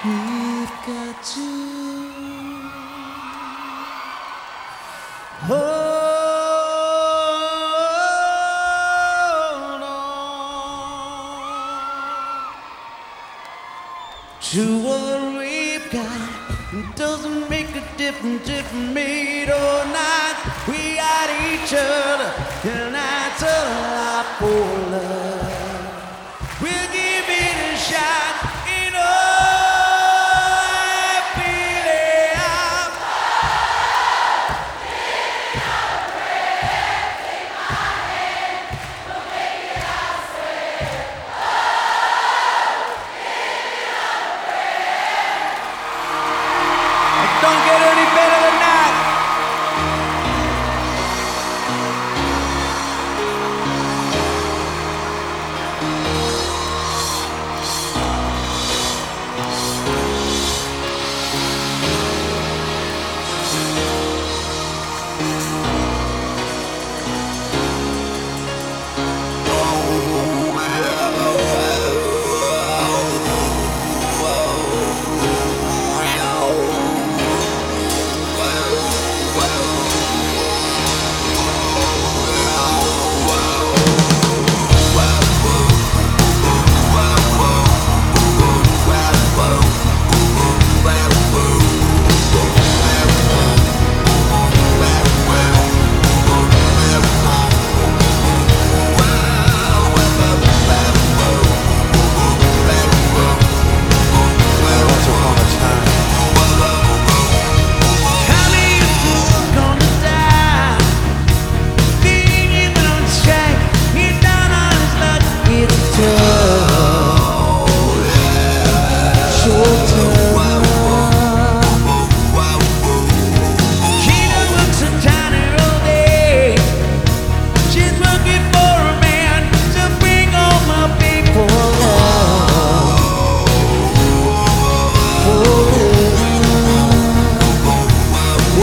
Oh, we've got to hold on to what we've got. It doesn't make a difference if we made or not. We got each other,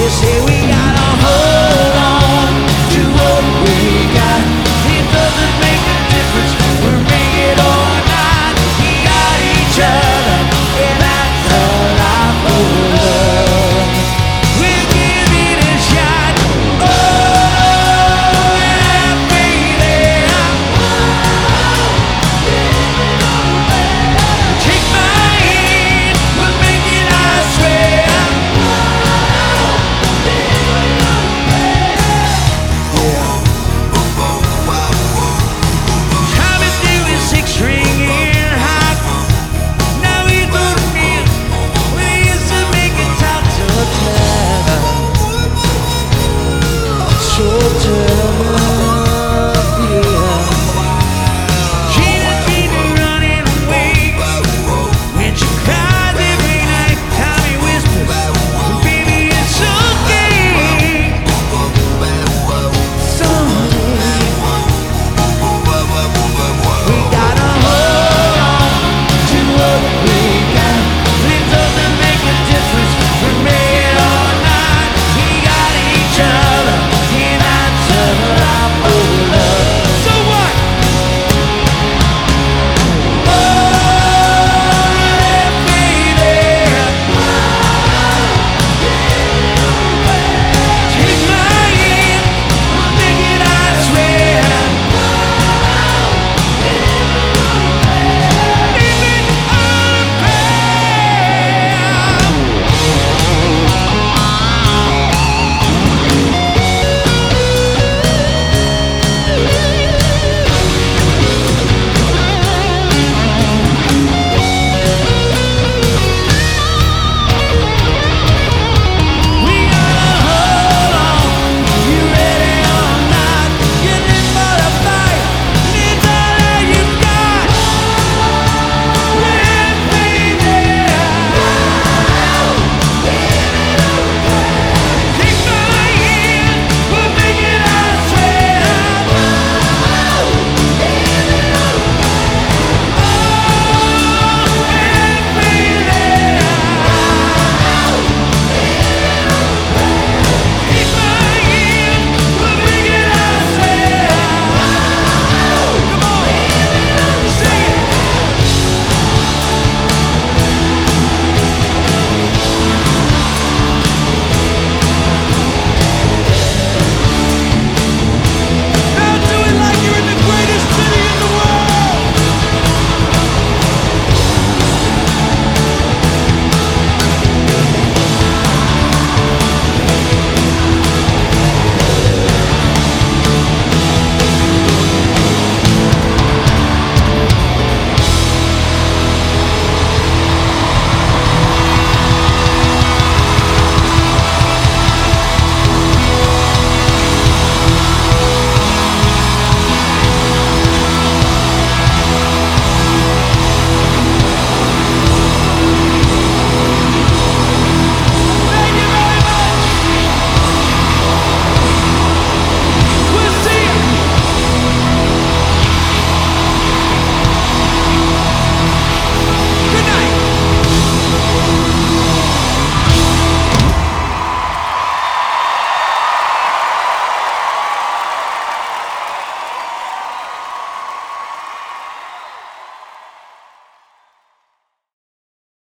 you say we